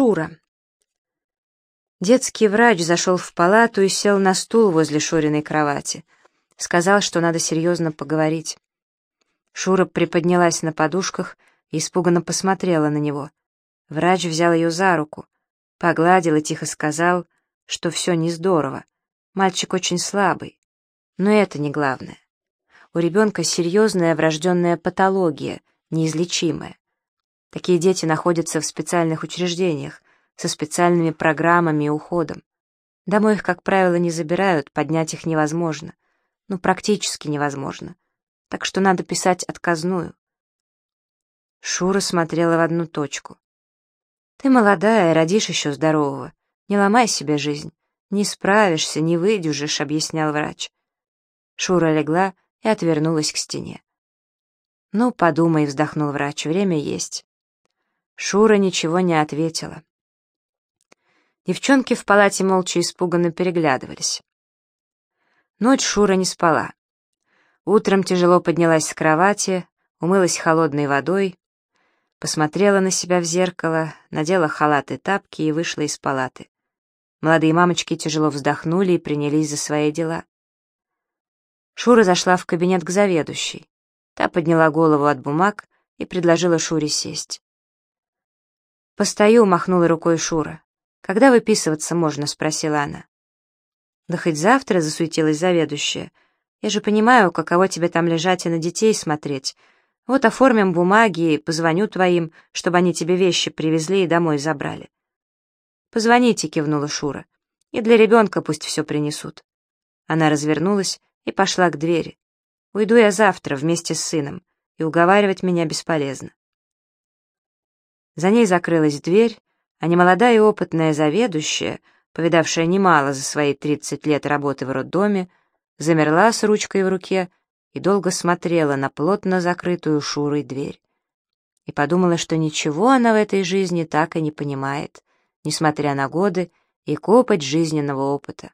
Шура. Детский врач зашел в палату и сел на стул возле Шуриной кровати. Сказал, что надо серьезно поговорить. Шура приподнялась на подушках и испуганно посмотрела на него. Врач взял ее за руку, погладил и тихо сказал, что все не здорово. Мальчик очень слабый. Но это не главное. У ребенка серьезная врожденная патология, неизлечимая. Такие дети находятся в специальных учреждениях, со специальными программами и уходом. Домой их, как правило, не забирают, поднять их невозможно. Ну, практически невозможно. Так что надо писать отказную. Шура смотрела в одну точку. «Ты молодая, родишь еще здорового. Не ломай себе жизнь. Не справишься, не выдержишь», — объяснял врач. Шура легла и отвернулась к стене. «Ну, подумай», — вздохнул врач, — «время есть». Шура ничего не ответила. Девчонки в палате молча испуганно переглядывались. Ночь Шура не спала. Утром тяжело поднялась с кровати, умылась холодной водой, посмотрела на себя в зеркало, надела халат и тапки и вышла из палаты. Молодые мамочки тяжело вздохнули и принялись за свои дела. Шура зашла в кабинет к заведующей. Та подняла голову от бумаг и предложила Шуре сесть. «Постою», — махнула рукой Шура. «Когда выписываться можно?» — спросила она. «Да хоть завтра», — засуетилась заведующая. «Я же понимаю, каково тебе там лежать и на детей смотреть. Вот оформим бумаги и позвоню твоим, чтобы они тебе вещи привезли и домой забрали». «Позвоните», — кивнула Шура. «И для ребенка пусть все принесут». Она развернулась и пошла к двери. «Уйду я завтра вместе с сыном, и уговаривать меня бесполезно». За ней закрылась дверь, а немолодая и опытная заведующая, повидавшая немало за свои 30 лет работы в роддоме, замерла с ручкой в руке и долго смотрела на плотно закрытую Шурой дверь. И подумала, что ничего она в этой жизни так и не понимает, несмотря на годы и копоть жизненного опыта.